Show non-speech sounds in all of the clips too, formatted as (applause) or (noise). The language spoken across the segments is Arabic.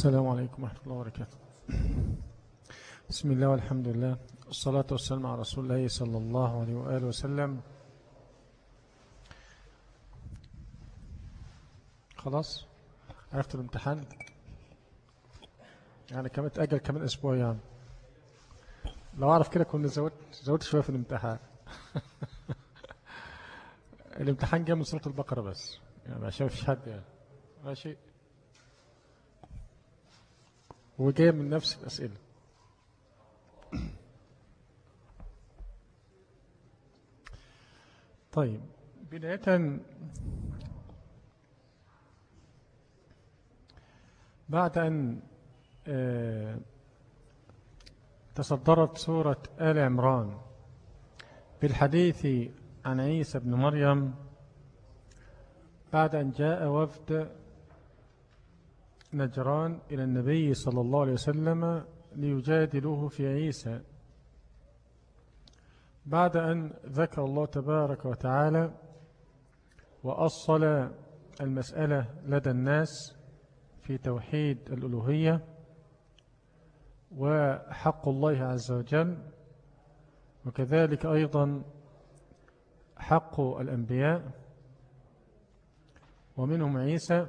السلام عليكم ورحمة الله وبركاته. بسم الله والحمد لله والصلاة والسلام على رسول الله صلى الله عليه وآله وسلم. خلاص؟ عرفت الامتحان؟ يعني كمان تأجل كمان أسبوع يعني. لو أعرف كده كنا زودت زودت شوية في الامتحان. (laughs) الامتحان جاء من سورة البقرة بس. يعني عشان مفيش حد يعني. ماشي؟ وجاي من نفس الأسئلة. طيب بداية بعد أن آه، تصدرت سورة آل عمران بالحديث عن عيسى بن مريم بعد أن جاء وفد نجران إلى النبي صلى الله عليه وسلم ليجادلوه في عيسى. بعد أن ذكر الله تبارك وتعالى وأصل المسألة لدى الناس في توحيد الألوهية وحق الله عز وجل وكذلك أيضا حق الأنبياء ومنهم عيسى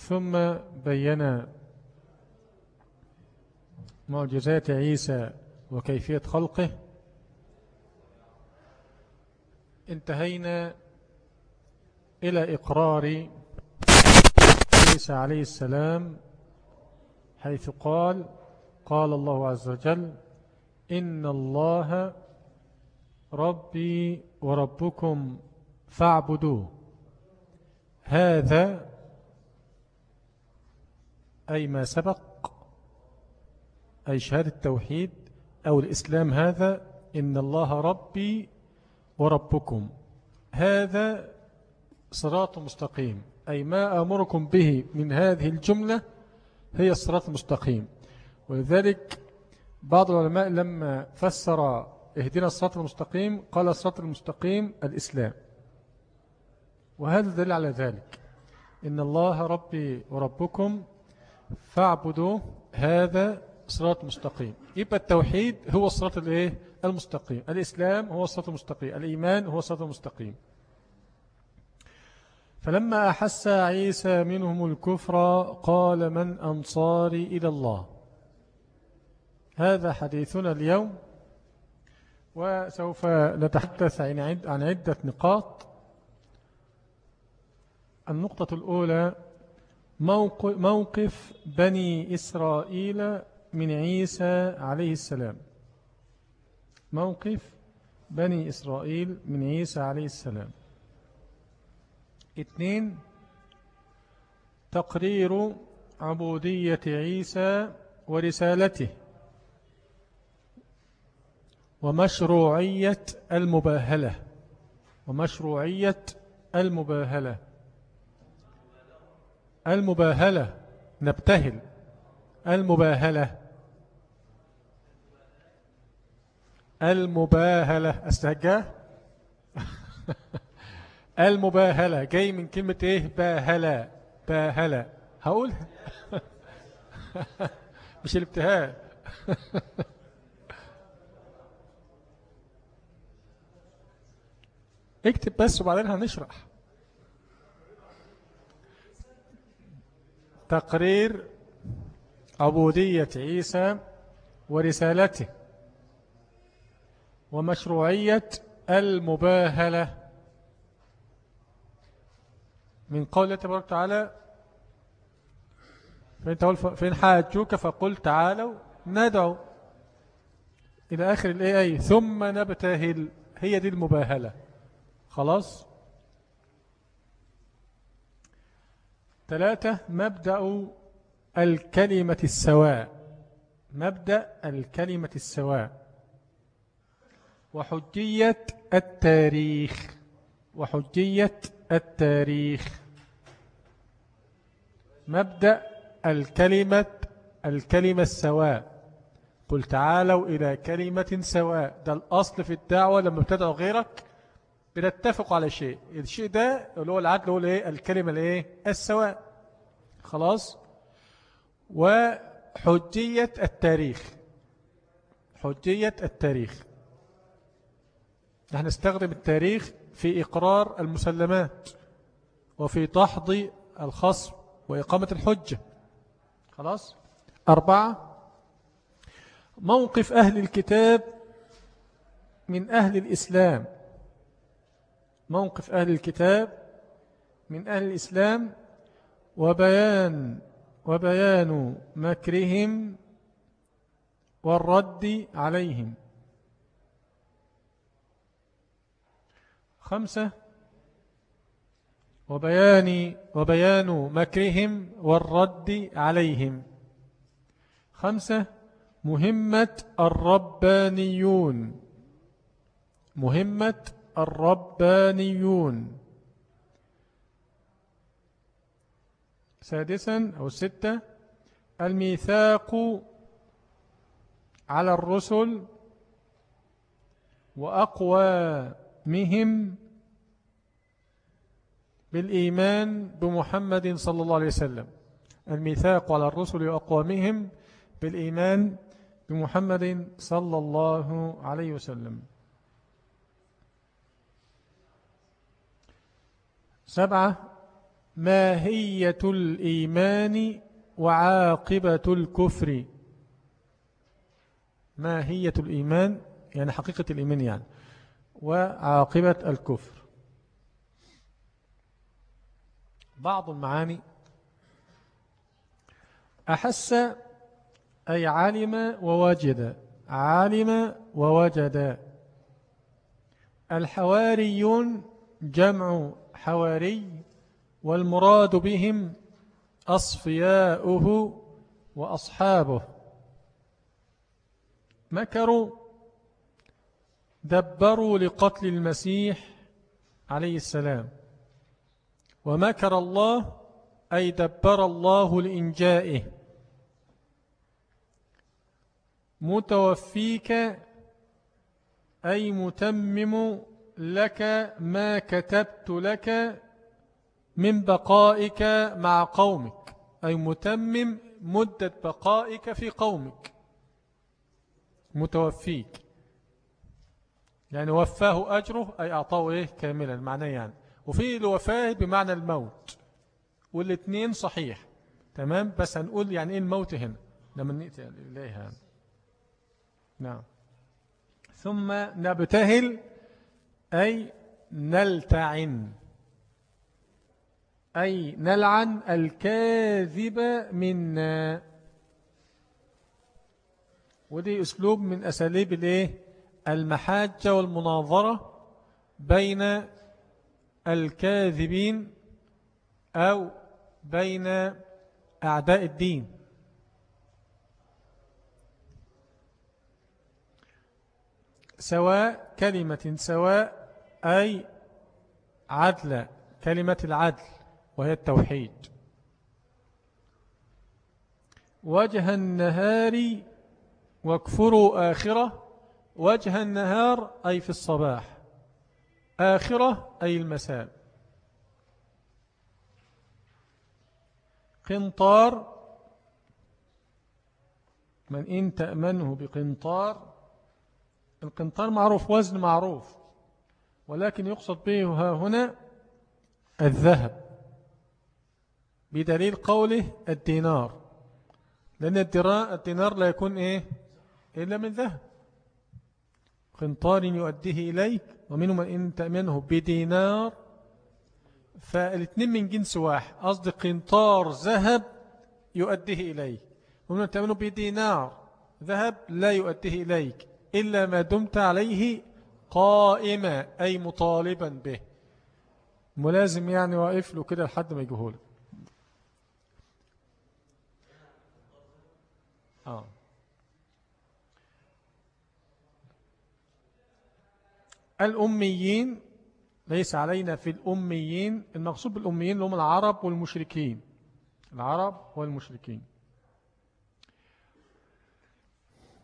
ثم بين معجزات عيسى وكيفية خلقه. انتهينا إلى إقرار عيسى عليه السلام حيث قال قال الله عز وجل إن الله ربي وربكم فاعبدوه. هذا أي ما سبق أي شهادة التوحيد أو الإسلام هذا إن الله ربي وربكم. هذا صراط مستقيم. أي ما أمركم به من هذه الجملة هي الصراط المستقيم. ولذلك بعض العلماء لما فسر اهدنا الصراط المستقيم قال الصراط المستقيم الإسلام. وهذا دليل على ذلك. إن الله ربي وربكم فاعبدوا هذا صراط مستقيم. يبقى التوحيد هو الصراط الايه؟ المستقيم. الإسلام هو الصراط المستقيم. الإيمان هو الصراط المستقيم. فلما أحس عيسى منهم الكفر قال من أنصاري إلى الله. هذا حديثنا اليوم. وسوف نتحدث عن عدة نقاط. النقطة الأولى موقف بني إسرائيل من عيسى عليه السلام. موقف بني إسرائيل من عيسى عليه السلام. اثنين تقرير عبودية عيسى ورسالته ومشروعية المباهلة. ومشروعية المباهلة. المباهلة. نبتهل. المباهلة. المباهلة. استهجاه (laughs) المباهلة. جاي من كلمة إيه؟ باهلة. باهلة. هقول؟ (laughs) مش الابتهال. (laughs) اكتب بس وبعدين هنشرح. تقرير عبودية عيسى ورسالته ومشروعية المباهلة. من قول تبارك وتعالى فإن حاجوك فقل تعالوا ندعو إلى آخر الآية ثم نبتهل. هي دي المباهلة. خلاص؟ ثلاثة مبدأ الكلمة السواء. مبدأ الكلمة السواء. وحجية التاريخ. وحجية التاريخ. مبدأ الكلمة الكلمة السواء. قل تعالوا إلى كلمة سواء. ده الأصل في الدعوة لما بتدعو غيرك بنتفق على شيء. الشيء ده اللي هو العدل هو الايه؟ الكلمة الايه؟ السواء. خلاص؟ وحجية التاريخ. حجية التاريخ. نحن نستخدم التاريخ في إقرار المسلمات وفي تحضي الخصم وإقامة الحجة. خلاص؟ أربعة. موقف أهل الكتاب من أهل الإسلام. موقف أهل الكتاب من أهل الإسلام وبيان وبيان مكرهم والرد عليهم. خمسة وبيان, وبيان مكرهم والرد عليهم. خمسة مهمة الربانيون. مهمة الربانيون. سادسا أو ستة الميثاق على الرسل وأقوامهم بالإيمان بمحمد صلى الله عليه وسلم. الميثاق على الرسل وأقوامهم بالإيمان بمحمد صلى الله عليه وسلم. سبعة ماهية الإيمان وعاقبة الكفر. ماهية الإيمان يعني حقيقة الإيمان يعني وعاقبة الكفر. بعض المعاني. أحس أي علم ووجد. علم ووجد. الحواريون جمع حواري والمراد بهم أصفياؤه وأصحابه. مكروا دبروا لقتل المسيح عليه السلام. ومكر الله أي دبر الله لإنجائه. متوفيك أي متمم لك ما كتبت لك من بقائك مع قومك. أي متمم مدة بقائك في قومك. متوفيك. يعني وفاه أجره أي أعطاه إيه؟ كاملا. معناه يعني. وفي الوفاة بمعنى الموت. والاثنين صحيح. تمام؟ بس هنقول يعني إيه الموت هنا. لما نأتي إليها. نعم. ثم نبتهل أي نلتعن. أي نلعن الكاذب منا. ودي أسلوب من أساليب الإيه؟ المحاجة والمناظرة بين الكاذبين أو بين أعداء الدين. سواء كلمة سواء أي عدل كلمة العدل وهي التوحيد. وجه النهار واكفروا آخرة. وجه النهار أي في الصباح. آخرة أي المساء. قنطار من إن تأمنه بقنطار. القنطار معروف وزن معروف. ولكن يقصد به هنا الذهب بدليل قوله الدينار. لأن الدينار لا يكون إيه؟ إلا من ذهب. قنطار يؤديه إليك ومنهم من إن تأمنه بدينار. فالاثنين من جنس واحد قصد قنطار ذهب يؤديه إليك ومن من تأمنه بدينار. ذهب لا يؤديه إليك إلا ما دمت عليه قائمة أي مطالبا به. ملازم يعني واقف له كده لحد ما يجهولك آه. الأميين ليس علينا في الأميين المقصود بالأميين اللي هم العرب والمشركين. العرب والمشركين.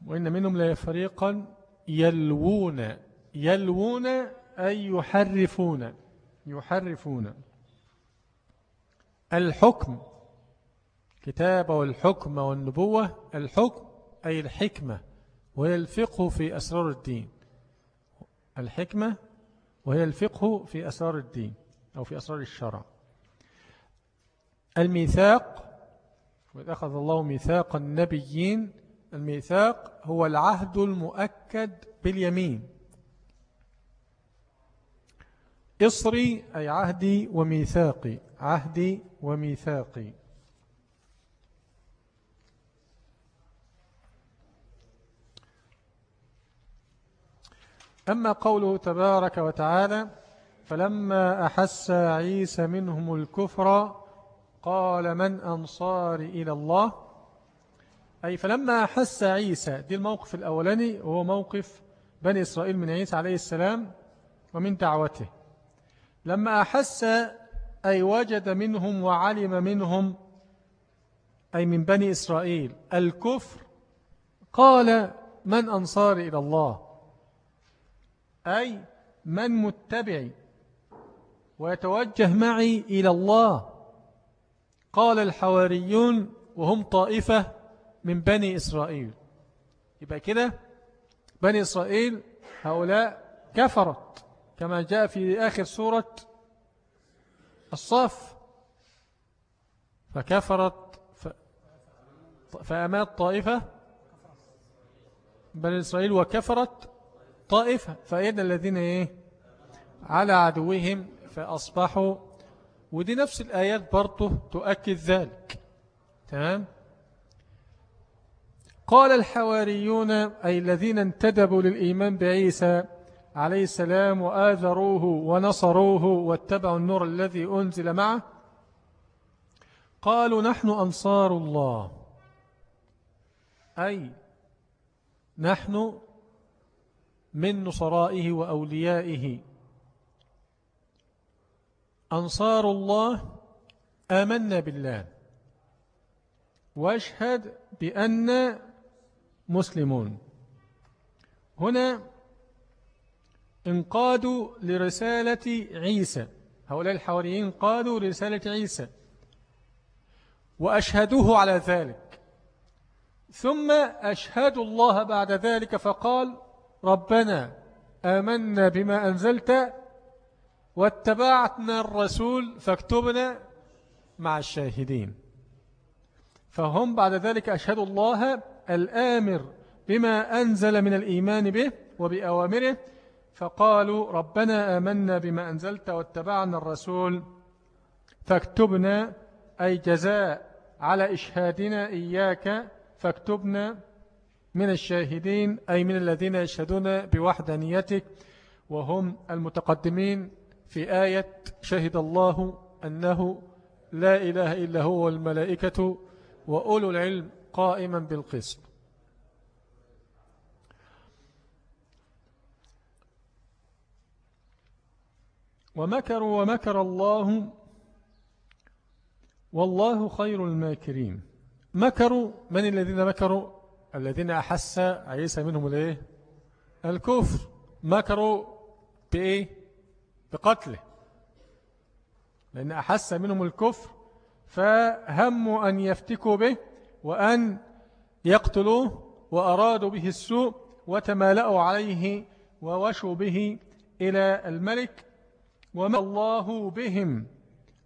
وإن منهم لا فريقا يلوون. يلوون أي يحرفون. يحرفون. الحكم. كتاب والحكم والنبوة. الحكم أي الحكمة. وهي الفقه في أسرار الدين. الحكمة وهي الفقه في أسرار الدين أو في أسرار الشرع. الميثاق. وإذ أخذ الله ميثاق النبيين. الميثاق هو العهد المؤكد باليمين. إصري أي عهدي وميثاقي عهدي وميثاقي. أما قوله تبارك وتعالى فلما أحس عيسى منهم الكفر قال من أنصار إلى الله؟ أي فلما أحس عيسى دي الموقف الأولاني هو موقف بني إسرائيل من عيسى عليه السلام ومن دعوته. لما أحس أي وجد منهم وعلم منهم أي من بني إسرائيل الكفر قال من أنصار إلى الله؟ أي من متبعي ويتوجه معي إلى الله؟ قال الحواريون وهم طائفة من بني إسرائيل. يبقى كده بني إسرائيل هؤلاء كفرت. كما جاء في آخر سورة الصف فكفرت. فأمات طائفة بني إسرائيل وكفرت طائفة فأين الذين إيه على عدوهم فأصبحوا ودي نفس الآيات برضه تؤكد ذلك تمام قال الحواريون أي الذين انتدبوا للإيمان بعيسى عليه السلام وآذروه ونصروه واتبعوا النور الذي أنزل معه. قالوا نحن أنصار الله. أي نحن من نصرائه وأوليائه. أنصار الله آمنا بالله. واشهد بأن مسلمون. هنا انقادوا لرسالة عيسى. هؤلاء الحواريين قادوا لرسالة عيسى. وأشهدوه على ذلك. ثم أشهدوا الله بعد ذلك فقال ربنا آمنا بما أنزلت واتبعتنا الرسول فاكتبنا مع الشاهدين. فهم بعد ذلك أشهدوا الله الآمر بما أنزل من الإيمان به وبأوامره فقالوا ربنا آمنا بما أنزلت واتبعنا الرسول فاكتبنا أي جزاء على إشهادنا إياك فاكتبنا من الشاهدين أي من الذين يشهدون بوحدانيتك وهم المتقدمين في آية شهد الله أنه لا إله إلا هو والملائكة وأولو العلم قائما بالقسط. ومكروا ومكر الله. والله خير الماكرين. مكروا من الذين مكروا؟ الذين أحس عيسى منهم الإيه؟ الكفر. مكروا بإيه؟ بقتله. لأن أحس منهم الكفر فهموا أن يفتكوا به وأن يقتلوه وأرادوا به السوء وتمالأوا عليه ووشوا به إلى الملك. وما الله بهم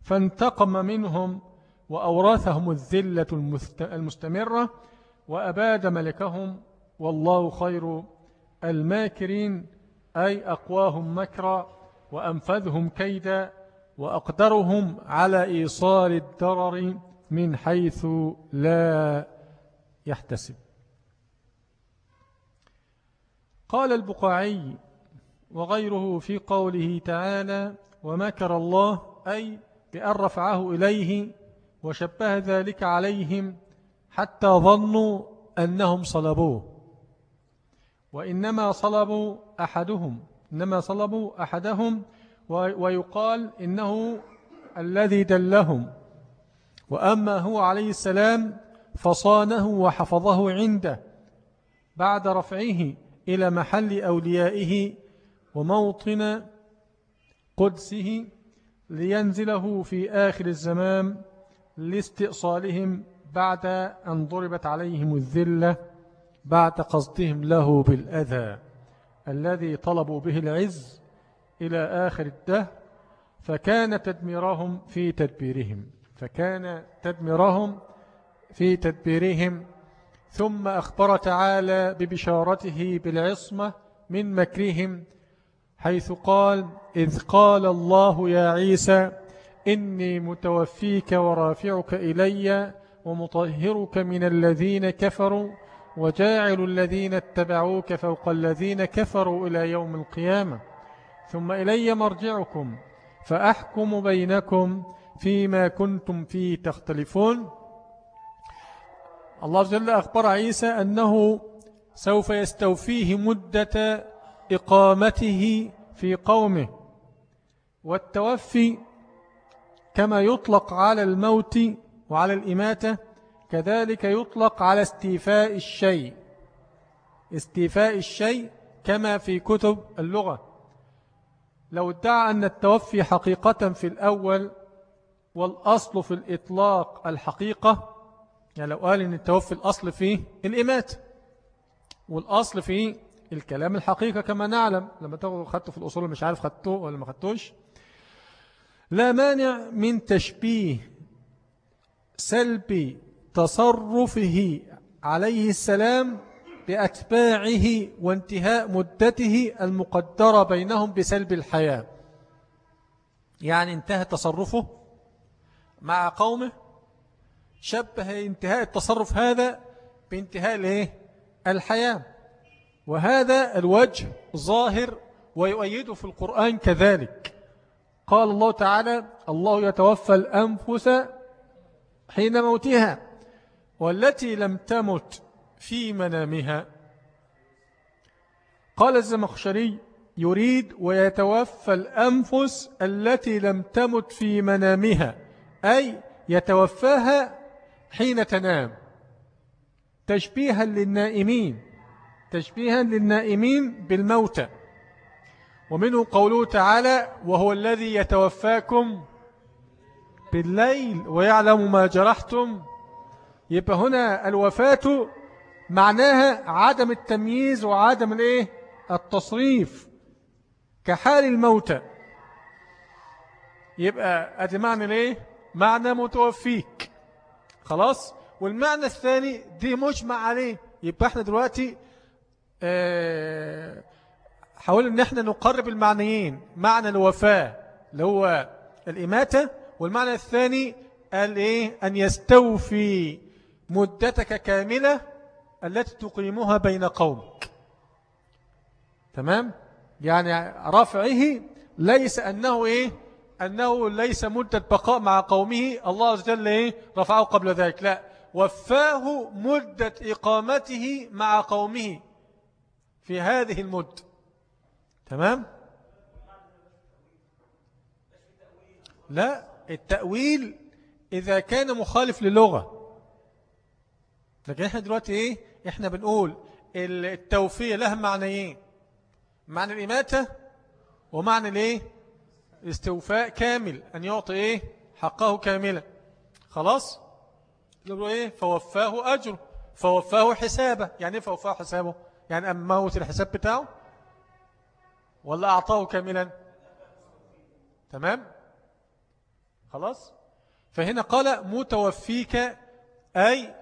فانتقم منهم وأورثهم الذلة المستمرة وأباد ملكهم والله خير الماكرين أي أقواهم مكرا وأنفذهم كيدا وأقدرهم على إيصال الضرر من حيث لا يحتسب. قال البقاعي وغيره في قوله تعالى ومكر الله أي بأن رفعه إليه وشبه ذلك عليهم حتى ظنوا أنهم صلبوه. وإنما صلبوا أحدهم إنما صلبوا أحدهم ويقال إنه الذي دلهم. وأما هو عليه السلام فصانه وحفظه عنده بعد رفعه إلى محل أوليائه وموطن قدسه لينزله في آخر الزمان لاستئصالهم بعد أن ضربت عليهم الذلة بعد قصدهم له بالأذى الذي طلبوا به العز إلى آخر الدهر فكان تدميرهم في تدبيرهم فكان تدميرهم في تدبيرهم. ثم أخبر تعالى ببشارته بالعصمة من مكرهم حيث قال إذ قال الله يا عيسى إني متوفيك ورافعك إلي ومطهرك من الذين كفروا وجاعل الذين اتبعوك فوق الذين كفروا إلى يوم القيامة ثم إلي مرجعكم فأحكم بينكم فيما كنتم فيه تختلفون. الله جل أخبر عيسى أنه سوف يستوفيه مدة إقامته في قومه. والتوفي كما يطلق على الموت وعلى الإماتة كذلك يطلق على استيفاء الشيء. استيفاء الشيء كما في كتب اللغة. لو ادعى أن التوفي حقيقة في الأول والأصل في الإطلاق الحقيقة يعني لو قال أن التوفي الأصل فيه الإمات والأصل فيه الكلام الحقيقة كما نعلم لما تاخذوا خدته في الأصول مش عارف خدته ولا ما خدتوش. لا مانع من تشبيه سلب تصرفه عليه السلام بأتباعه وانتهاء مدته المقدرة بينهم بسلب الحياة. يعني انتهى تصرفه مع قومه شبه انتهاء التصرف هذا بانتهاء الحياة. وهذا الوجه ظاهر ويؤيده في القرآن كذلك. قال الله تعالى الله يتوفى الأنفس حين موتها والتي لم تمت في منامها قال الزمخشري يريد ويتوفى الأنفس التي لم تمت في منامها أي يتوفاها حين تنام تشبيها للنائمين. تشبيها للنائمين بالموتى. ومنه قوله تعالى وهو الذي يتوفاكم بالليل ويعلم ما جرحتم. يبقى هنا الوفاة معناها عدم التمييز وعدم الإيه؟ التصريف كحال الموتى. يبقى أدي معنى الإيه؟ معنى متوفيك. خلاص؟ والمعنى الثاني دي مجمع عليه. يبقى إحنا دلوقتي حاول إن إحنا نقرب المعنيين معنى الوفاة اللي هو الإماتة والمعنى الثاني قال إيه؟ أن يستوفي مدتك كاملة التي تقيمها بين قومك. تمام؟ يعني رفعه ليس أنه إيه؟ أنه ليس مدة بقاء مع قومه الله عز وجل إيه؟ رفعه قبل ذلك لا. وفاه مدة إقامته مع قومه. في هذه المدة. تمام؟ لا التأويل إذا كان مخالف للغة. لكن إحنا دلوقتي إيه؟ إحنا بنقول التوفية لها معنيين. معنى الإماتة ومعنى الإيه؟ استوفاء كامل. أن يعطي إيه؟ حقه كاملا. خلاص؟ إيه؟ فوفاه أجر فوفاه حسابه. يعني إيه فوفاه حسابه؟ يعني أم موت الحساب بتاعه؟ ولا أعطاه كاملا. تمام؟ خلاص؟ فهنا قال متوفيك أي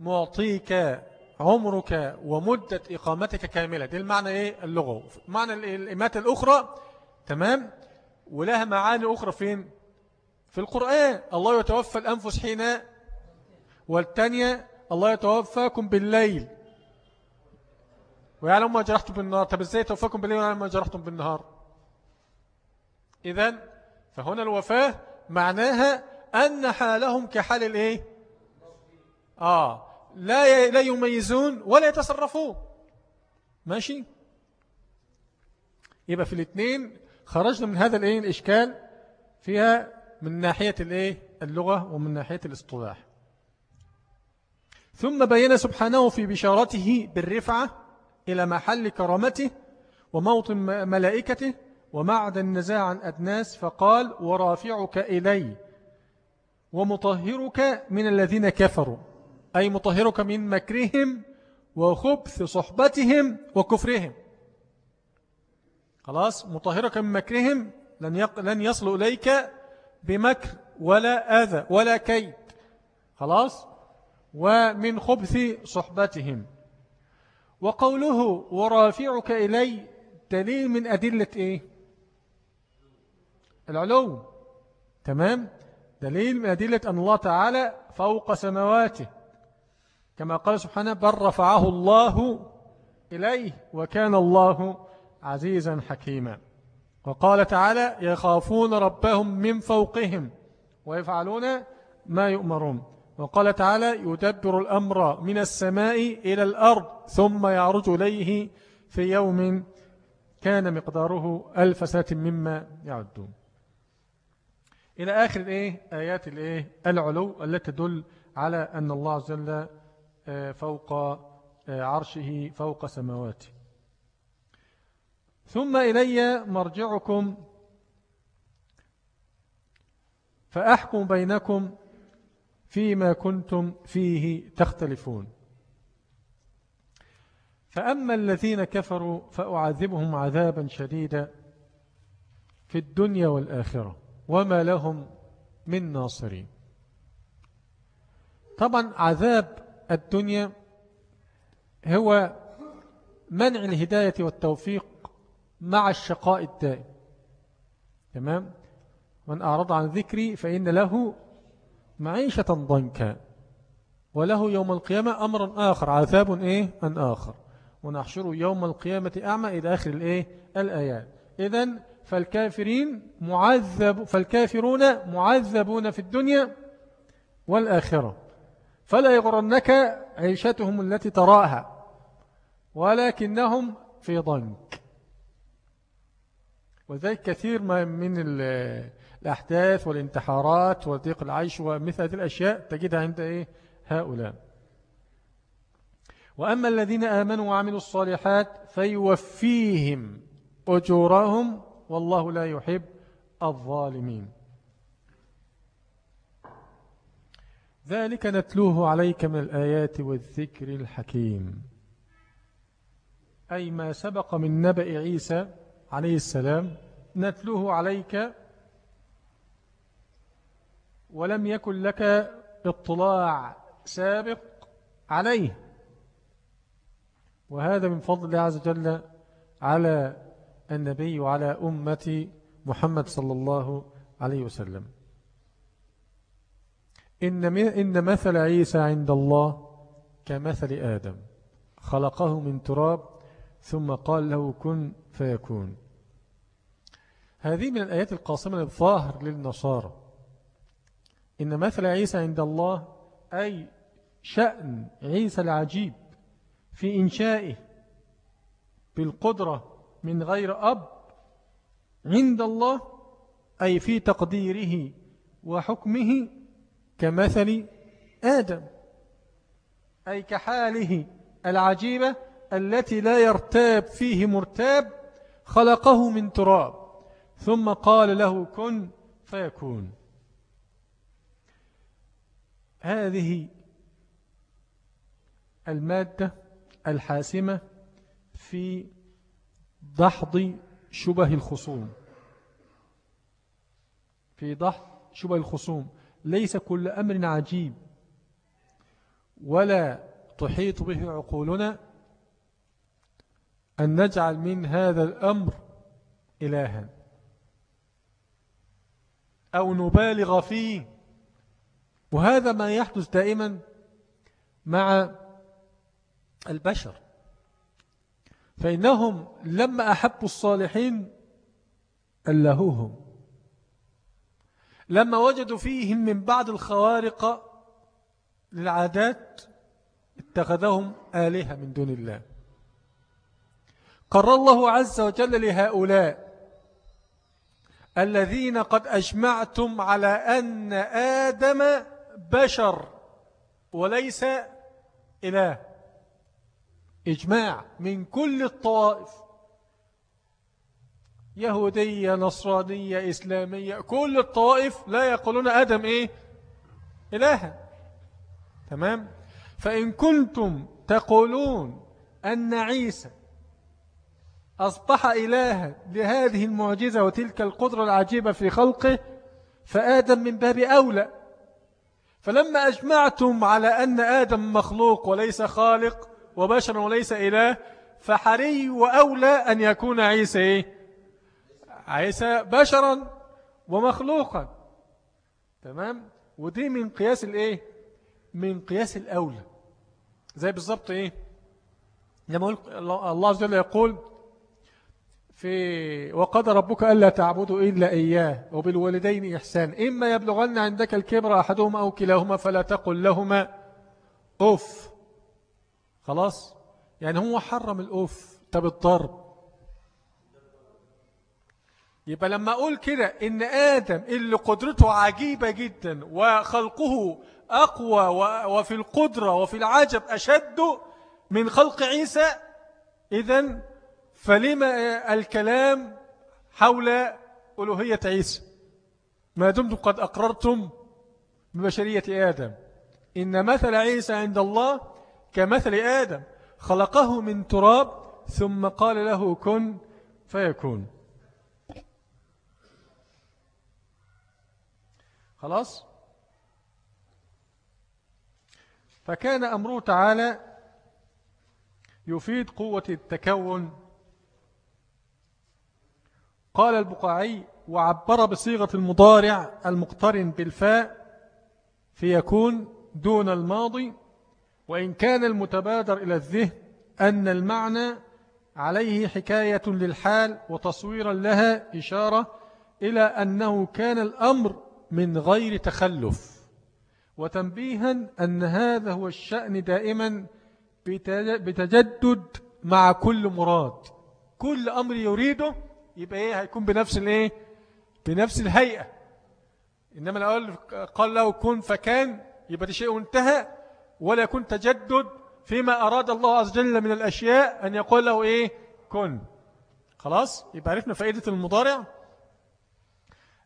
معطيك عمرك ومدة إقامتك كاملة. دي المعنى إيه؟ اللغة. معنى الإماتة الأخرى. تمام؟ ولها معاني أخرى فين؟ في القرآن. الله يتوفى الأنفس حين والتانية الله يتوفاكم بالليل. ويعلم ما جرحتم بالنهار طب إزاي يتوفاكم بالليل ويعلم ما جرحتم بالنهار؟ إذن فهنا الوفاة معناها أن حالهم كحال الإيه؟ آه. لا لا يميزون ولا يتصرفون. ماشي؟ يبقى في الاثنين خرجنا من هذا الإيه؟ الإشكال فيها من ناحية الإيه؟ اللغة ومن ناحية الاصطلاح. ثم بين سبحانه في بشارته بالرفعة إلى محل كرامته وموطن ملائكته ومعد النزاع عن أدناس فقال ورافعك إلي ومطهرك من الذين كفروا. أي مطهرك من مكرهم وخبث صحبتهم وكفرهم. خلاص؟ مطهرك من مكرهم لن. لن يصل إليك بمكر ولا أذى ولا كيد. خلاص؟ ومن خبث صحبتهم. وقوله ورافعك إلي دليل من أدلة إيه؟ العلو. تمام؟ دليل من أدلة أن الله تعالى فوق سماواته. كما قال سبحانه بل رفعه الله إليه وكان الله عزيزا حكيما وقال تعالى يخافون ربهم من فوقهم ويفعلون ما يؤمرون. وقال تعالى يدبر الأمر من السماء إلى الأرض ثم يعرج إليه في يوم كان مقداره ألف سنة مما يعدون إلى آخر الإيه؟ آيات الإيه؟ العلو التي تدل على أن الله عز وجل آه، فوق آه، عرشه فوق سماواته ثم إلي مرجعكم فأحكم بينكم فيما كنتم فيه تختلفون. فأما الذين كفروا فأعذبهم عذابا شديدا في الدنيا والآخرة وما لهم من ناصرين. طبعا عذاب الدنيا هو منع الهداية والتوفيق مع الشقاء الدائم. تمام؟ من أعرض عن ذكري فإن له معيشة ضنكا. وله يوم القيامة أمر آخر عذاب إيه؟ أن آخر. ونحشره يوم القيامة أعمى إلى آخر الإيه؟ الآيات. إذن فالكافرين معذب فالكافرون معذبون في الدنيا والآخرة. فلا يغرنك عيشتهم التي تراها ولكنهم في ضنك. وذلك كثير من الأحداث والانتحارات وضيق العيش ومثل هذه الأشياء تجدها عند إيه؟ هؤلاء. وأما الذين آمنوا وعملوا الصالحات فيوفيهم أجورهم والله لا يحب الظالمين. ذلك نتلوه عليك من الآيات والذكر الحكيم. أي ما سبق من نبأ عيسى عليه السلام نتلوه عليك ولم يكن لك اطلاع سابق عليه. وهذا من فضل الله عز وجل على النبي وعلى أمة محمد صلى الله عليه وسلم. إن, إن مثل عيسى عند الله كمثل آدم. خلقه من تراب ثم قال له كن فيكون. هذه من الآيات القاسمة للظاهر للنصارى. إن مثل عيسى عند الله أي شأن عيسى العجيب في إنشائه بالقدرة من غير أب عند الله أي في تقديره وحكمه كمثل آدم أي كحاله العجيبة التي لا يرتاب فيه مرتاب خلقه من تراب ثم قال له كن فيكون. هذه المادة الحاسمة في دحض شبه الخصوم. في دحض شبه الخصوم. ليس كل أمر عجيب ولا تحيط به عقولنا أن نجعل من هذا الأمر إلها أو نبالغ فيه. وهذا ما يحدث دائما مع البشر. فإنهم لما أحبوا الصالحين ألهوهم. لما وجدوا فيهم من بعض الخوارق للعادات اتخذهم آلهة من دون الله. قرر الله عز وجل لهؤلاء الذين قد أجمعتم على أن آدم بشر وليس إله. إجماع من كل الطوائف. يهودية نصرانية إسلامية كل الطوائف لا يقولون آدم إيه؟ إلها. تمام؟ فإن كنتم تقولون أن عيسى أصبح إلها لهذه المعجزة وتلك القدرة العجيبة في خلقه فآدم من باب أولى. فلما أجمعتم على أن آدم مخلوق وليس خالق وبشر وليس إله فحري وأولى أن يكون عيسى إيه؟ عيسى بشرا ومخلوقا. تمام؟ ودي من قياس الإيه؟ من قياس الأولى. زي بالضبط إيه؟ لما الله عز وجل يقول في وقد ربك ألا تعبدوا إلا إياه وبالوالدين إحسان. إما يبلغن عندك الكبر أحدهما أو كلاهما فلا تقل لهما أف خلاص؟ يعني هو حرم الأف طب الضرب. يبقى لما أقول كده إن آدم اللي قدرته عجيبة جدا وخلقه أقوى وفي القدرة وفي العجب أشد من خلق عيسى إذن فلما الكلام حول ألوهية عيسى؟ ما دمتم قد أقررتم ببشرية آدم. إن مثل عيسى عند الله كمثل آدم. خلقه من تراب ثم قال له كن فيكون. خلاص؟ فكان أمره تعالى يفيد قوة التكون قال البقاعي وعبر بصيغة المضارع المقترن بالفاء فيكون دون الماضي وإن كان المتبادر إلى الذهن أن المعنى عليه حكاية للحال وتصويرا لها إشارة إلى أنه كان الأمر من غير تخلف وتنبيها أن هذا هو الشأن دائما بتجدد مع كل مراد. كل أمر يريده يبقى إيه هيكون بنفس الإيه بنفس الهيئة. إنما الأول قال له كن فكان يبقى شيء انتهى ولا يكون تجدد فيما أراد الله عز وجل من الأشياء أن يقول له إيه كن. خلاص؟ يبقى عرفنا فائدة المضارع.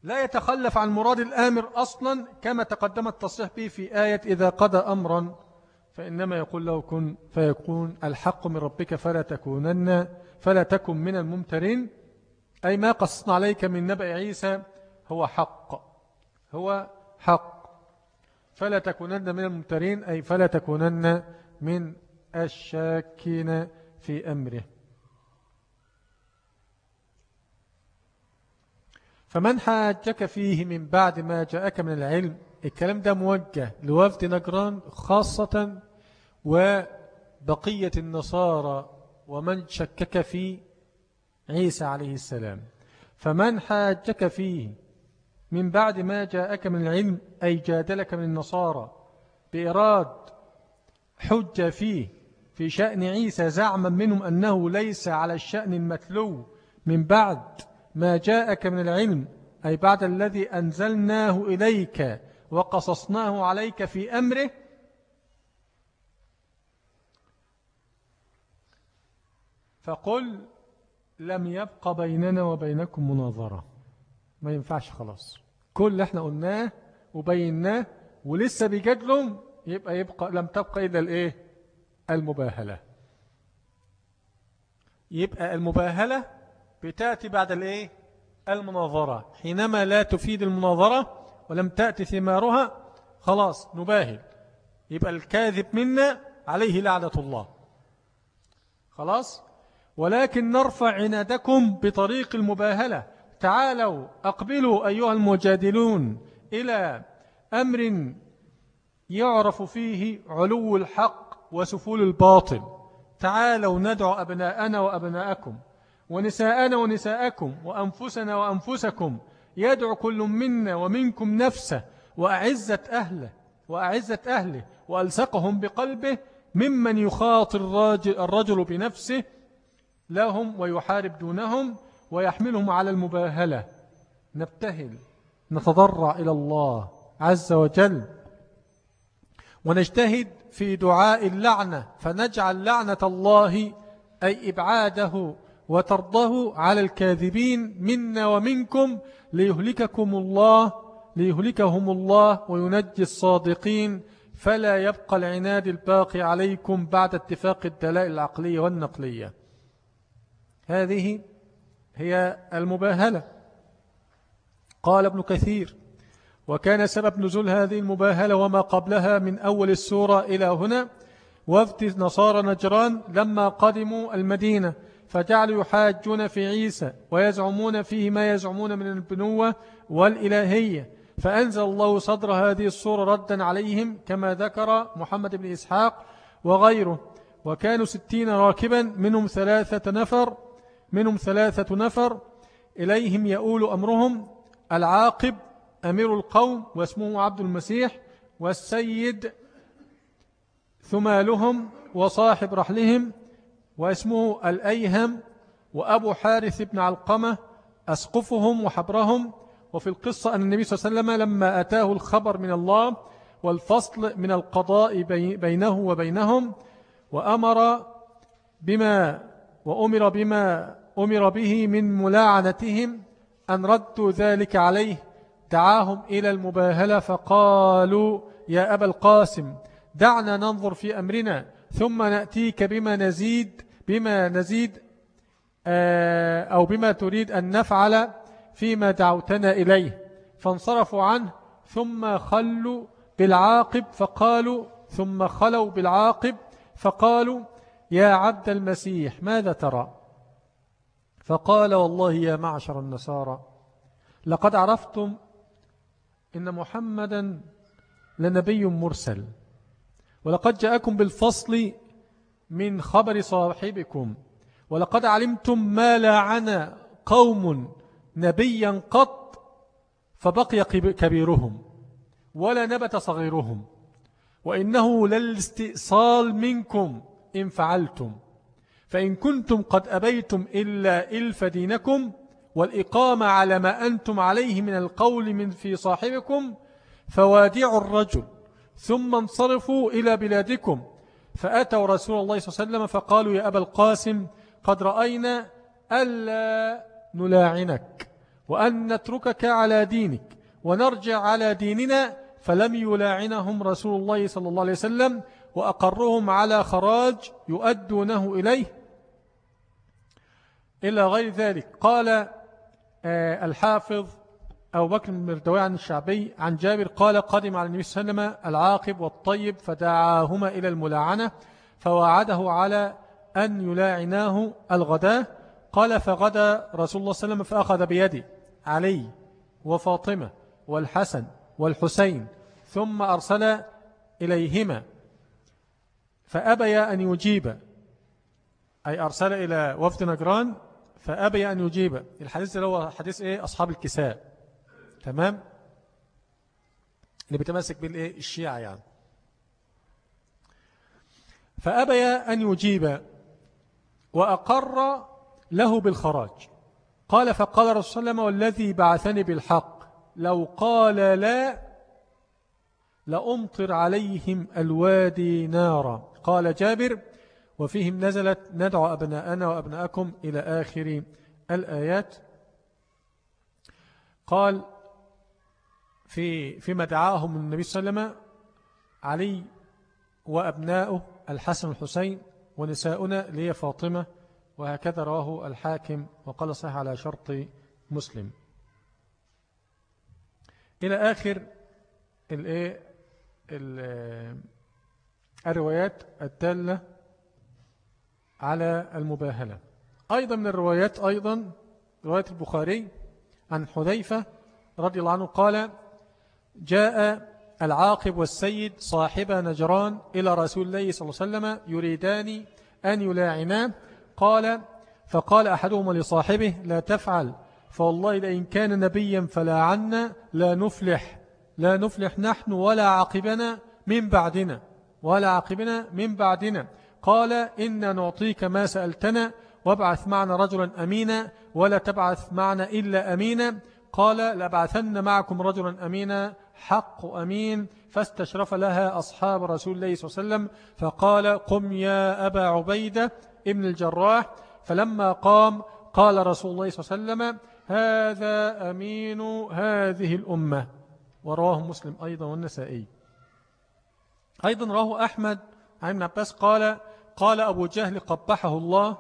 لا يتخلف عن مراد الآمر أصلا كما تقدم التصريح به في آية إذا قضى أمرا فإنما يقول له كن فيكون الحق من ربك فلا تكونن فلا تكن من الممترين. أي ما قصنا عليك من نبأ عيسى هو حق. هو حق. فلا تكونن من الممترين أي فلا تكونن من الشاكين في أمره. فمن حاجك فيه من بعد ما جاءك من العلم الكلام ده موجه لوفد نجران خاصة وبقية النصارى ومن شكك في عيسى عليه السلام. فمن حاجك فيه من بعد ما جاءك من العلم أي جادلك من النصارى بإراد حجة فيه في شأن عيسى زعما منهم أنه ليس على الشأن المتلو من بعد ما جاءك من العلم أي بعد الذي أنزلناه إليك وقصصناه عليك في أمره فقل لم يبق بيننا وبينكم مناظرة. ما ينفعش خلاص. كل اللي إحنا قلناه وبيناه ولسه بيجادلهم يبقى يبقى لم تبقى إلا الإيه؟ المباهلة. يبقى المباهلة بتأتي بعد الإيه؟ المناظرة. حينما لا تفيد المناظرة ولم تأتي ثمارها خلاص نباهل. يبقى الكاذب منا عليه لعنة الله. خلاص؟ ولكن نرفع عنادكم بطريق المباهلة. تعالوا أقبلوا أيها المجادلون إلى أمر يعرف فيه علو الحق وسفول الباطل. تعالوا ندعو أبناءنا وأبناءكم ونساءنا ونساءكم وأنفسنا وأنفسكم. يدعو كل منا ومنكم نفسه وأعزة أهله وأعزة أهله وألسقهم بقلبه ممن يخاطر الرجل بنفسه لهم ويحارب دونهم ويحملهم على المباهلة. نبتهل نتضرع إلى الله عز وجل. ونجتهد في دعاء اللعنة فنجعل لعنة الله أي إبعاده وترضه على الكاذبين منا ومنكم ليهلككم الله ليهلكهم الله وينجي الصادقين. فلا يبقى العناد الباقي عليكم بعد اتفاق الدلائل العقلية والنقلية. هذه هي المباهلة. قال ابن كثير وكان سبب نزول هذه المباهلة وما قبلها من أول السورة إلى هنا وفد نصارى نجران لما قدموا المدينة فجعلوا يحاجون في عيسى ويزعمون فيه ما يزعمون من البنوة والإلهية. فأنزل الله صدر هذه الصورة ردا عليهم كما ذكر محمد بن إسحاق وغيره. وكانوا ستين راكبا منهم ثلاثة نفر منهم ثلاثة نفر إليهم يؤول أمرهم العاقب أمير القوم واسمه عبد المسيح والسيد ثمالهم وصاحب رحلهم واسمه الأيهم وأبو حارث بن علقمة أسقفهم وحبرهم وفي القصة أن النبي صلى الله عليه وسلم لما أتاه الخبر من الله والفصل من القضاء بينه وبينهم وأمر بما وأمر بما أمر به من ملاعنتهم أن ردوا ذلك عليه. دعاهم إلى المباهلة فقالوا يا أبا القاسم دعنا ننظر في أمرنا ثم نأتيك بما نزيد بما نزيد آه، أو بما تريد أن نفعل فيما دعوتنا إليه. فانصرفوا عنه ثم خلوا بالعاقب فقالوا ثم خلوا بالعاقب فقالوا يا عبد المسيح ماذا ترى؟ فقال والله يا معشر النصارى لقد عرفتم إن محمدا لنبي مرسل ولقد جاءكم بالفصل من خبر صاحبكم ولقد علمتم ما لا عنا قوم نبيا قط فبقي كبيرهم ولا نبت صغيرهم وإنه للاستئصال منكم إن فعلتم. فإن كنتم قد أبيتم إلا إلف دينكم والإقامة على ما أنتم عليه من القول من في صاحبكم فوادعوا الرجل ثم انصرفوا إلى بلادكم. فأتوا رسول الله صلى الله عليه وسلم فقالوا يا أبا القاسم قد رأينا ألا نلاعنك وأن نتركك على دينك ونرجع على ديننا فلم يلاعنهم رسول الله صلى الله عليه وسلم وأقرهم على خراج يؤدونه إليه. إلى غير ذلك. قال آه، الحافظ أو بكر المردوي عن الشعبي عن جابر قال قدم على النبي صلى الله عليه وسلم العاقب والطيب فدعاهما إلى الملاعنة فوعده على أن يلاعناه الغداء قال فغدا رسول الله صلى الله عليه وسلم فأخذ بيدي علي وفاطمة والحسن والحسين ثم أرسل إليهما. فأبي أن يجيب أي أرسل إلى وفد نجران فأبي أن يجيب. الحديث اللي هو حديث إيه؟ أصحاب الكساء. تمام؟ اللي بتمسك بالإيه؟ الشيعة يعني. فأبي أن يجيب وأقر له بالخراج. قال فقال رسول الله والذي بعثني بالحق. لو قال لا لأمطر عليهم الوادي نارا. قال جابر وفيهم نزلت ندعو أبناءنا وأبناءكم إلى آخر الآيات. قال في فيما دعاهم النبي صلى الله عليه وسلم علي وأبناؤه الحسن والحسين ونساؤنا لي فاطمة وهكذا رواه الحاكم وقال صحيح على شرط مسلم. إلى آخر الروايات الدالة على المباهلة. أيضا من الروايات أيضا رواية البخاري عن حذيفة رضي الله عنه قال جاء العاقب والسيد صاحب نجران إلى رسول الله صلى الله عليه وسلم يريدان أن يلاعنا. قال فقال أحدهما لصاحبه لا تفعل فوالله لئن كان نبيا فلا عنا لا نفلح لا نفلح نحن ولا عقبنا من بعدنا ولا عقبنا من بعدنا. قال إن نعطيك ما سألتنا وابعث معنا رجلا أمينا ولا تبعث معنا إلا أمينا. قال لأبعثن معكم رجلا أمينا حق أمين فاستشرف لها أصحاب رسول الله صلى الله عليه وسلم فقال قم يا أبا عبيدة ابن الجراح. فلما قام قال رسول الله صلى الله عليه وسلم هذا أمين هذه الأمة. ورواه مسلم أيضا والنسائي. أيضا رواه أحمد عن ابن عباس قال قال أبو جهل قبحه الله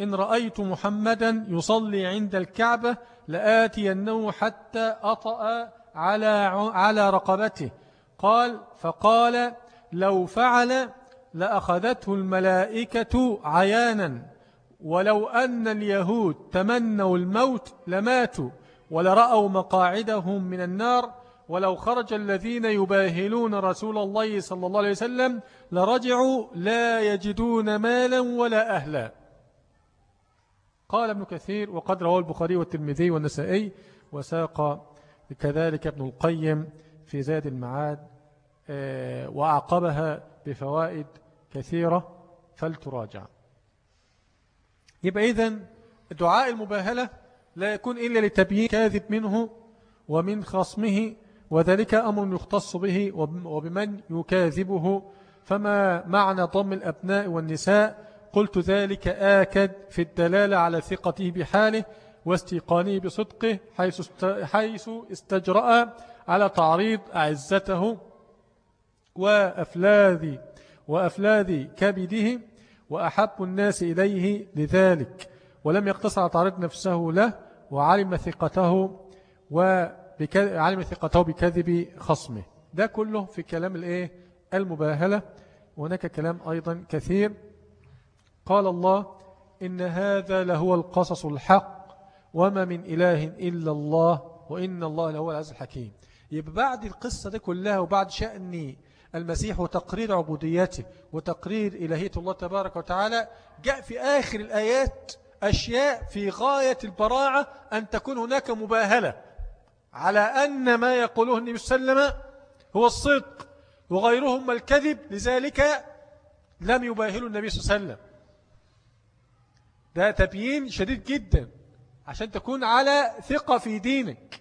إن رأيت محمدا يصلي عند الكعبة لآتينه حتى أطأ على, على رقبته. قال فقال لو فعل لأخذته الملائكة عيانا ولو أن اليهود تمنوا الموت لماتوا ولرأوا مقاعدهم من النار ولو خرج الذين يباهلون رسول الله صلى الله عليه وسلم لرجعوا لا يجدون مالا ولا أهلا. قال ابن كثير وقد رواه البخاري والترمذي والنسائي وساق كذلك ابن القيم في زاد المعاد آه، وأعقبها بفوائد كثيرة فلتراجع. يبقى إذن دعاء المباهلة لا يكون إلا لتبيين كاذب منه ومن خصمه وذلك أمر يختص به وبمن يكاذبه. فما معنى ضم الأبناء والنساء؟ قلت ذلك آكد في الدلالة على ثقته بحاله واستيقانه بصدقه حيث استجرأ على تعريض أعزته وأفلاذ وأفلاذ كبده وأحب الناس إليه لذلك ولم يقتصر على تعريض نفسه له وعلم ثقته وعلم ثقته بكذب خصمه. ده كله في كلام الايه؟ المباهلة. وهناك كلام أيضا كثير. قال الله إن هذا لهو القصص الحق وما من إله إلا الله وإن الله لهو العز الحكيم. يبقى بعد القصة دي كلها وبعد شأن المسيح وتقرير عبوديته وتقرير إلهية الله تبارك وتعالى جاء في آخر الآيات أشياء في غاية البراعة أن تكون هناك مباهلة. على أن ما يقوله النبي صلى الله عليه وسلم هو الصدق وغيرهم الكذب لذلك لم يباهلوا النبي صلى الله عليه وسلم. ده تبيين شديد جدا عشان تكون على ثقة في دينك.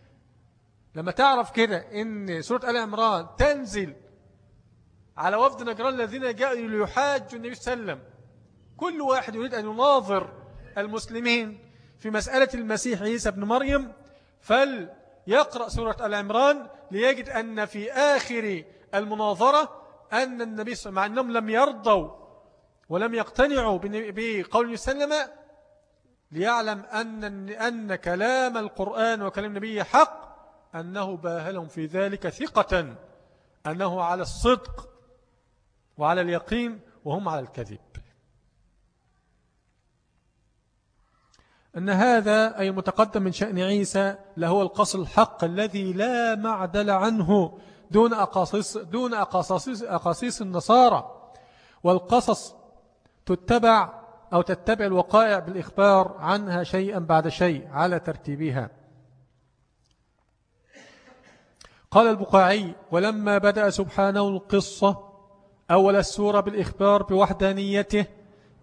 لما تعرف كده إن سورة آل عمران تنزل على وفد نجران الذين جاءوا ليحاجوا النبي صلى الله عليه وسلم كل واحد يريد أن يناظر المسلمين في مسألة المسيح عيسى بن مريم فليقرأ سورة العمران ليجد أن في آخر المناظرة أن النبي صلى الله عليه وسلم مع أنهم لم يرضوا ولم يقتنعوا بقول وسلم ليعلم أن, أن كلام القرآن وكلام النبي حق أنه باهلهم في ذلك ثقة أنه على الصدق وعلى اليقين وهم على الكذب. أن هذا أي متقدم من شأن عيسى لهو القصر الحق الذي لا معدل عنه دون أقاصيص, دون أقاصيص, أقاصيص النصارى. والقصص تتبع أو تتبع الوقائع بالإخبار عنها شيئا بعد شيء على ترتيبها. قال البقاعي ولما بدأ سبحانه القصة أول السورة بالإخبار بوحدانيته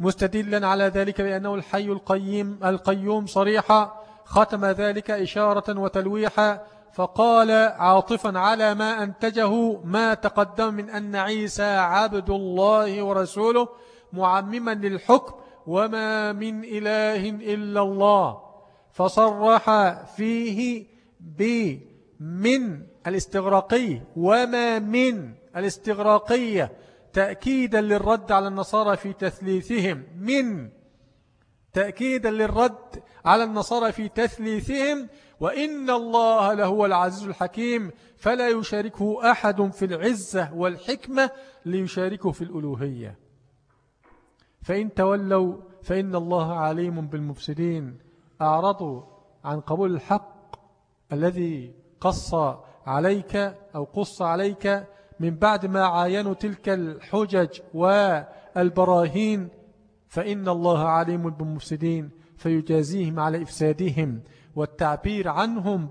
مستدلا على ذلك بأنه الحي القيم القيوم صريحا ختم ذلك إشارة وتلويحا فقال عاطفا على ما أنتجه ما تقدم من أن عيسى عبد الله ورسوله معمما للحكم وما من إله إلا الله. فصرح فيه بمن الاستغراقي وما من الاستغراقية. تأكيدا للرد على النصارى في تثليثهم. من؟ تأكيدا للرد على النصارى في تثليثهم. وإن الله لهو العزيز الحكيم. فلا يشاركه أحد في العزة والحكمة ليشاركه في الألوهية. فإن تولوا فإن الله عليم بالمفسدين. أعرضوا عن قبول الحق الذي قص عليك أو قص عليك من بعد ما عاينوا تلك الحجج والبراهين فإن الله عليم بالمفسدين فيجازيهم على إفسادهم والتعبير عنهم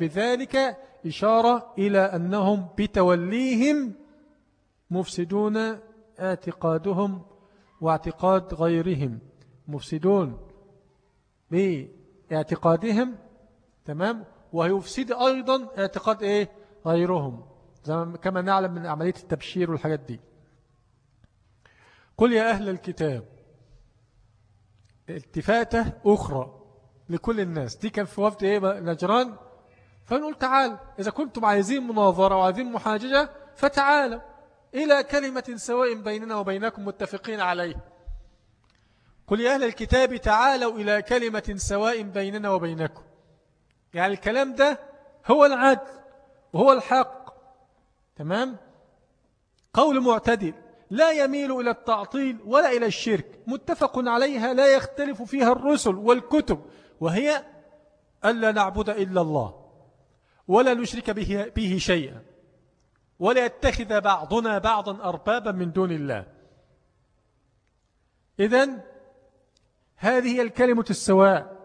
بذلك إشارة إلى أنهم بتوليهم مفسدون اعتقادهم واعتقاد غيرهم مفسدون باعتقادهم تمام؟ ويفسد أيضا اعتقاد إيه؟ غيرهم. كما نعلم من عملية التبشير والحاجات دي. قل يا أهل الكتاب التفاتة أخرى لكل الناس. دي كان في وفد إيه نجران. فنقول تعال إذا كنتم عايزين مناظرة وعايزين محاججة فتعالوا إلى كلمة سواء بيننا وبينكم متفقين عليه. قل يا أهل الكتاب تعالوا إلى كلمة سواء بيننا وبينكم. يعني الكلام ده هو العدل وهو الحق. تمام؟ قول معتدل لا يميل إلى التعطيل ولا إلى الشرك. متفق عليها لا يختلف فيها الرسل والكتب وهي ألا نعبد إلا الله ولا نشرك به, به شيئا ولا يتخذ بعضنا بعضا أربابا من دون الله. إذن هذه هي الكلمة السواء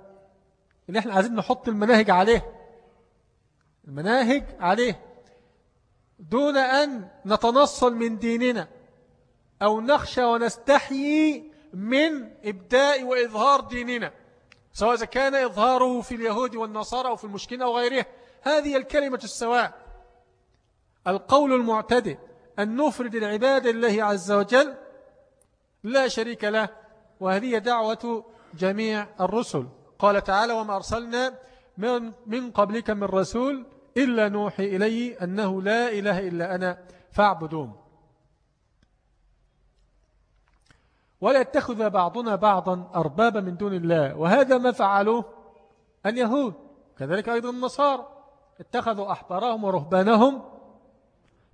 اللي إحنا عايزين نحط المناهج عليه المناهج عليه دون أن نتنصل من ديننا أو نخشى ونستحيي من إبداء وإظهار ديننا سواء كان إظهاره في اليهود والنصارى أو في المشكين أو غيره هذه الكلمة السواء. القول المعتدل أن نفرد العباد الله عز وجل لا شريك له وهذه دعوة جميع الرسل. قال تعالى وما أرسلنا من, من قبلك من رسول إلا نوحي إليه أنه لا إله إلا أنا فاعبدون. ولا يتخذ بعضنا بعضا أربابا من دون الله وهذا ما فعلوه اليهود كذلك أيضا النصارى. اتخذوا أحبارهم ورهبانهم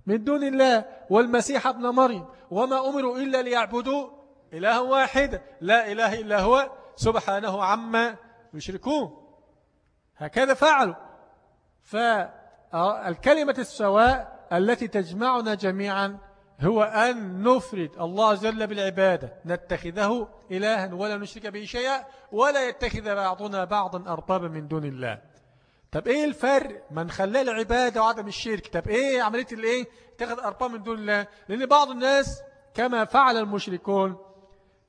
من دون الله والمسيح ابن مريم وما أمروا إلا ليعبدوا إله واحد لا إله إلا هو سبحانه عما يشركون. هكذا فعلوا. فالكلمة السواء التي تجمعنا جميعا هو أن نفرد الله جل بالعبادة نتخذه إلها ولا نشرك به شيئا ولا يتخذ بعضنا بعضا أربابا من دون الله. طب إيه الفرق؟ من خلاه العبادة وعدم الشرك. طب إيه عملية الإيه تاخذ أرباب من دون الله. لأن بعض الناس كما فعل المشركون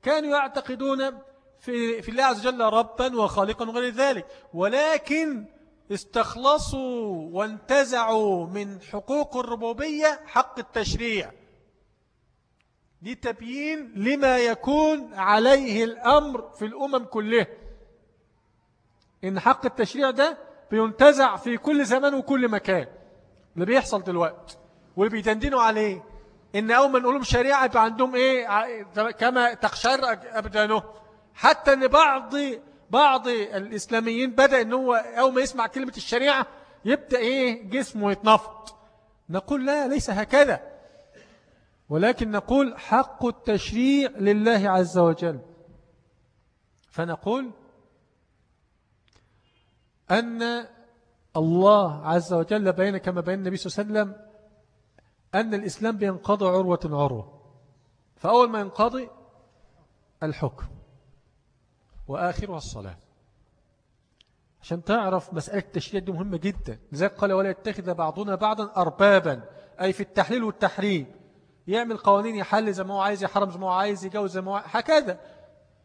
كانوا يعتقدون في, في الله عز وجل ربا وخالقا وغير ذلك. ولكن استخلصوا وانتزعوا من حقوق الربوبية حق التشريع. لتبيين لما يكون عليه الأمر في الأمم كلها. إن حق التشريع ده بينتزع في كل زمان وكل مكان. اللي بيحصل دلوقتي واللي بيتندنوا عليه. إن أول ما نقولهم شريعة يبقى عندهم إيه؟ كما تخشر أبدانه. حتى أن بعض بعض الإسلاميين بدأ أنه هو أول ما يسمع كلمة الشريعة يبدأ إيه جسمه يتنفض. نقول لا ليس هكذا. ولكن نقول حق التشريع لله عز وجل. فنقول أن الله عز وجل بين كما بين النبي صلى الله عليه وسلم أن الإسلام بينقضي عروة عروة. فأول ما ينقضي الحكم. وآخرها الصلاة. عشان تعرف مسألة التشريع دي مهمة جدا. لذلك قال ولا يتخذ بعضنا بعضا أربابا أي في التحليل والتحريم. يعمل قوانين يحل زي ما هو عايز يحرم زي ما هو عايز يجوز زي ما هو هكذا.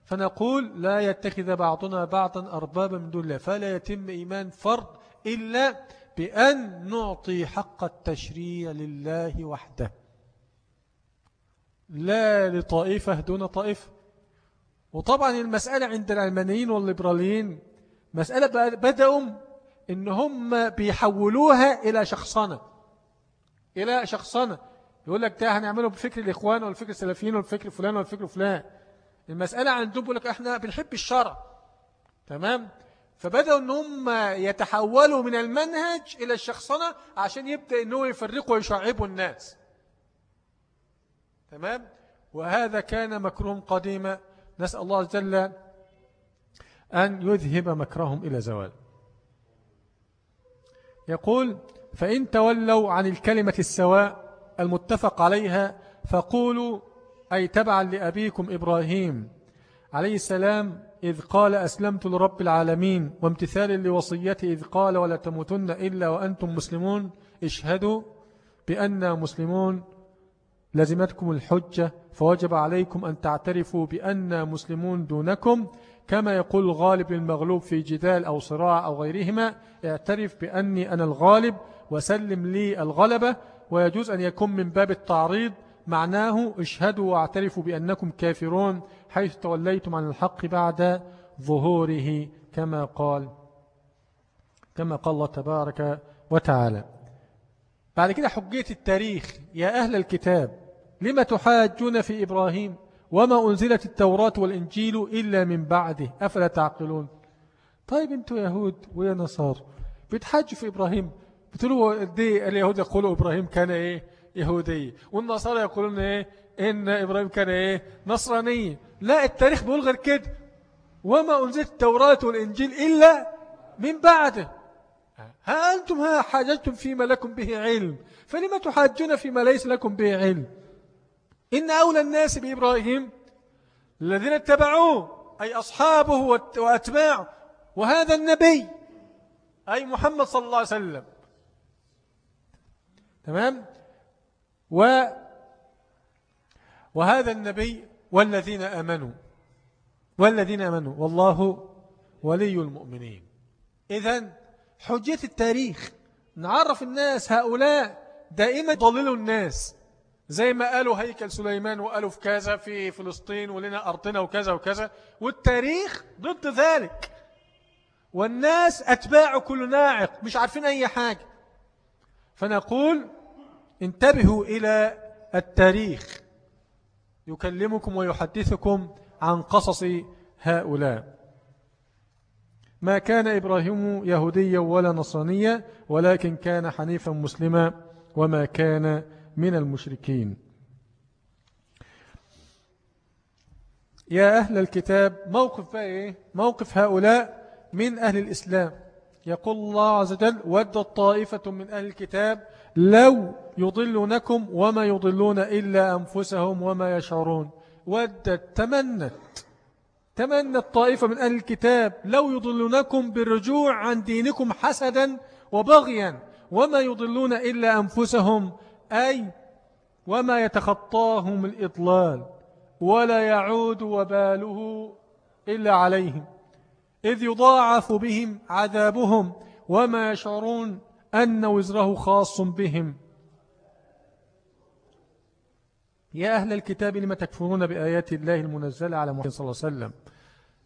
فنقول لا يتخذ بعضنا بعضا أربابا من دون الله. فلا يتم إيمان فرد إلا بأن نعطي حق التشريع لله وحده. لا لطائفة دون طائفة. وطبعا المسألة عند العلمانيين والليبراليين مسألة بدأوا إن هم بيحولوها إلى شخصنة. إلى شخصنة. يقول لك ده هنعمله بفكر الإخوان والفكر السلفيين والفكر فلان والفكر فلان. المسألة عندهم بيقول لك إحنا بنحب الشرع. تمام؟ فبدأوا إن هم يتحولوا من المنهج إلى الشخصنة عشان يبدأ انه يفرقوا ويشعبوا الناس. تمام؟ وهذا كان مكروه قديما. نسأل الله جل أن يذهب مكرهم إلى زوال. يقول فإن تولوا عن الكلمة السواء المتفق عليها فقولوا أي تبعا لأبيكم إبراهيم عليه السلام إذ قال أسلمت لرب العالمين وامتثال لوصيته إذ قال ولا تموتن إلا وأنتم مسلمون. اشهدوا بأننا مسلمون. لزمتكم الحجة فوجب عليكم أن تعترفوا بأننا مسلمون دونكم كما يقول الغالب للمغلوب في جدال أو صراع أو غيرهما اعترف بأني أنا الغالب وسلم لي الغلبة ويجوز أن يكون من باب التعريض معناه اشهدوا واعترفوا بأنكم كافرون حيث توليتم عن الحق بعد ظهوره كما قال كما قال الله تبارك وتعالى. بعد كده حجية التاريخ يا أهل الكتاب لما تحاجون في إبراهيم وما أنزلت التوراة والإنجيل إلا من بعده؟ أفلا تعقلون؟ طيب أنتوا يهود ويا نصار بتحاجوا في إبراهيم؟ بتقولوا دي اليهود يقولوا إبراهيم كان إيه؟ يهودي. والنصارى يقولون إيه؟ إن إبراهيم كان إيه؟ نصراني. لا التاريخ بيقول غير كده. وما أنزلت التوراة والإنجيل إلا من بعده. ها أنتم ها حاجتم فيما لكم به علم. فلما تحاجون فيما ليس لكم به علم؟ إن أولى الناس بإبراهيم الذين اتبعوه أي أصحابه وأتباعه وهذا النبي أي محمد صلى الله عليه وسلم. تمام؟ و وهذا النبي والذين أمنوا. والذين أمنوا. والله ولي المؤمنين. إذن حجية التاريخ نعرف الناس هؤلاء دائما ضللوا الناس. زي ما قالوا هيكل سليمان وقالوا في كذا في فلسطين ولنا أرضنا وكذا وكذا. والتاريخ ضد ذلك. والناس أتباع كل ناعق مش عارفين أي حاجة. فنقول انتبهوا إلى التاريخ. يكلمكم ويحدثكم عن قصص هؤلاء. ما كان إبراهيم يهوديا ولا نصرانيا ولكن كان حنيفا مسلما وما كان من المشركين. يا أهل الكتاب موقف إيه؟ موقف هؤلاء من أهل الإسلام. يقول الله عز وجل ود الطائفة من أهل الكتاب لو يضلونكم وما يضلون إلا أنفسهم وما يشعرون. ودت تمنت تمنى الطائفة من أهل الكتاب لو يضلونكم بالرجوع عن دينكم حسدا وبغيا وما يضلون إلا أنفسهم أي وما يتخطاهم الإضلال ولا يعود وباله إلا عليهم إذ يضاعف بهم عذابهم وما يشعرون أن وزره خاص بهم. يا أهل الكتاب لما تكفرون بآيات الله المنزلة على محمد صلى الله عليه وسلم؟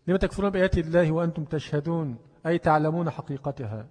لما تكفرون بآيات الله وأنتم تشهدون أي تعلمون حقيقتها؟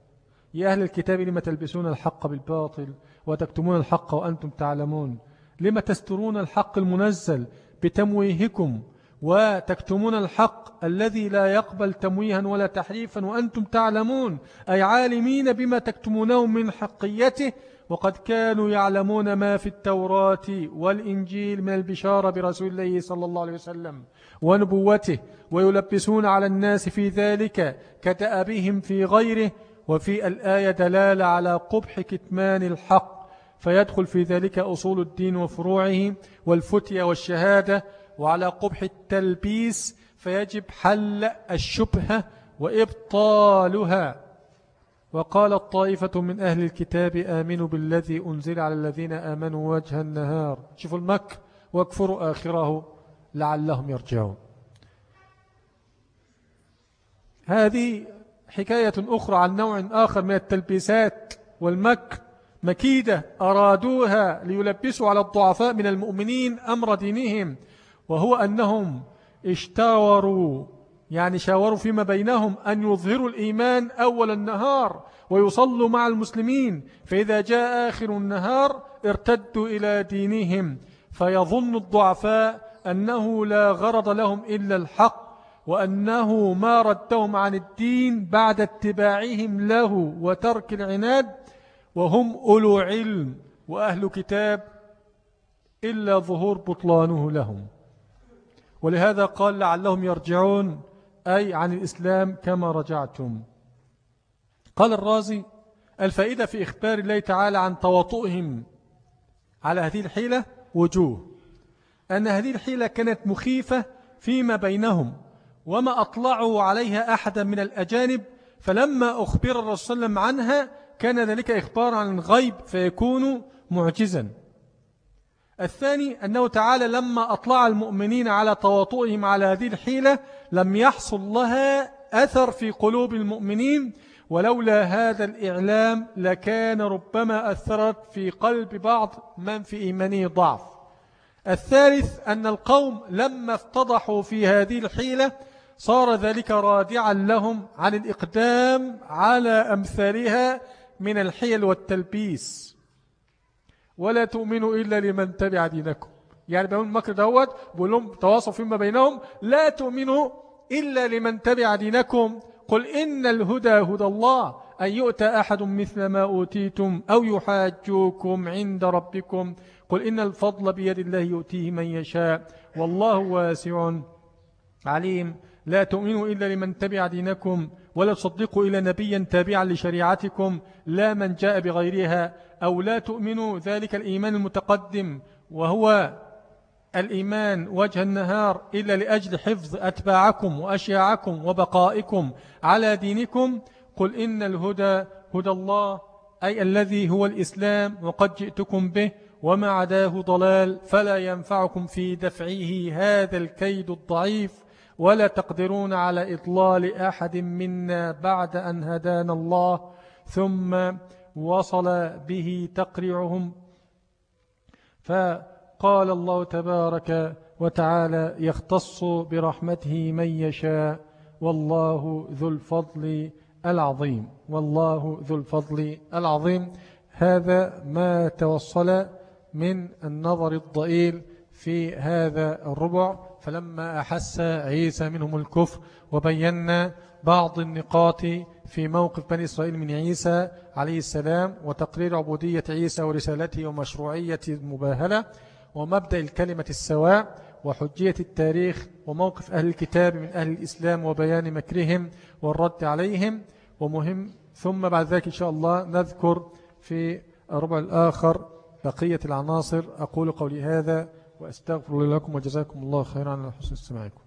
يا أهل الكتاب لما تلبسون الحق بالباطل وتكتمون الحق وأنتم تعلمون؟ لما تسترون الحق المنزل بتمويهكم وتكتمون الحق الذي لا يقبل تمويها ولا تحريفا وأنتم تعلمون؟ أي عالمين بما تكتمونه من حقيته؟ وقد كانوا يعلمون ما في التوراة والإنجيل من البشارة برسول الله صلى الله عليه وسلم ونبوته ويلبسون على الناس في ذلك كتأبهم في غيره وفي الآية دلالة على قبح كتمان الحق فيدخل في ذلك أصول الدين وفروعه والفتية والشهادة وعلى قبح التلبيس فيجب حل الشبهة وإبطالها. وقال الطائفة من أهل الكتاب آمنوا بالذي أنزل على الذين آمنوا وجه النهار. شوفوا المك واكفروا آخره لعلهم يرجعون. هذه حكاية أخرى عن نوع آخر من التلبيسات والمك. مكيدة أرادوها ليلبسوا على الضعفاء من المؤمنين أمر دينهم وهو أنهم اشتوروا يعني شاوروا فيما بينهم أن يظهروا الإيمان أول النهار ويصلوا مع المسلمين فإذا جاء آخر النهار ارتدوا إلى دينهم فيظن الضعفاء أنه لا غرض لهم إلا الحق. وأنه ما ردهم عن الدين بعد اتباعهم له وترك العناد وهم أولو علم وأهل كتاب إلا ظهور بطلانه لهم. ولهذا قال لعلهم يرجعون أي عن الإسلام كما رجعتم. قال الرازي الفائدة في إخبار الله تعالى عن تواطؤهم على هذه الحيلة وجوه. أن هذه الحيلة كانت مخيفة فيما بينهم. وما أطلعوا عليها أحدا من الأجانب فلما أخبر الرسول صلى الله عليه وسلم عنها كان ذلك إخبار عن الغيب فيكون معجزا. الثاني أنه تعالى لما أطلع المؤمنين على تواطؤهم على هذه الحيلة لم يحصل لها أثر في قلوب المؤمنين ولولا هذا الإعلام لكان ربما أثرت في قلب بعض من في إيمانه ضعف. الثالث أن القوم لما افتضحوا في هذه الحيلة صار ذلك رادعا لهم عن الإقدام على أمثالها من الحيل والتلبيس. ولا تؤمنوا إلا لمن تبع دينكم. يعني بيقول المكر دوت بيقول لهم تواصوا فيما بينهم. لا تؤمنوا إلا لمن تبع دينكم. قل إن الهدى هدى الله أن يؤتى أحد مثل ما أوتيتم أو يحاجوكم عند ربكم. قل إن الفضل بيد الله يؤتيه من يشاء. والله واسع عليم. لا تؤمنوا إلا لمن تبع دينكم ولا تصدقوا إلى نبيا تابعا لشريعتكم لا من جاء بغيرها أو لا تؤمنوا ذلك الإيمان المتقدم وهو الإيمان وجه النهار إلا لأجل حفظ أتباعكم وأشياعكم وبقائكم على دينكم. قل إن الهدى هدى الله أي الذي هو الإسلام وقد جئتكم به وما عداه ضلال فلا ينفعكم في دفعه هذا الكيد الضعيف. ولا تقدرون على إضلال أحد منا بعد أن هدانا الله. ثم وصل به تقرعهم فقال الله تبارك وتعالى يختص برحمته من يشاء والله ذو الفضل العظيم. والله ذو الفضل العظيم. هذا ما توصل من النظر الضئيل في هذا الربع. فلما أحس عيسى منهم الكفر وبينا بعض النقاط في موقف بني إسرائيل من عيسى عليه السلام وتقرير عبودية عيسى ورسالته ومشروعية المباهلة ومبدأ الكلمة السواء وحجية التاريخ وموقف أهل الكتاب من أهل الإسلام وبيان مكرهم والرد عليهم ومهم. ثم بعد ذلك إن شاء الله نذكر في الربع الآخر بقية العناصر. أقول قولي هذا. وأستغفر لكم وجزاكم الله خيرا على حسن استماعكم.